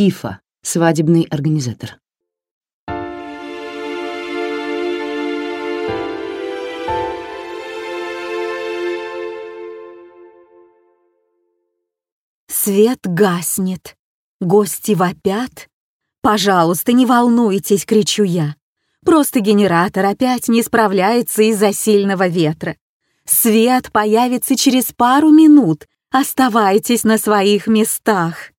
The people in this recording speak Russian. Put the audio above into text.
Ифа, свадебный организатор. Свет гаснет, гости вопят. «Пожалуйста, не волнуйтесь!» — кричу я. «Просто генератор опять не справляется из-за сильного ветра. Свет появится через пару минут. Оставайтесь на своих местах!»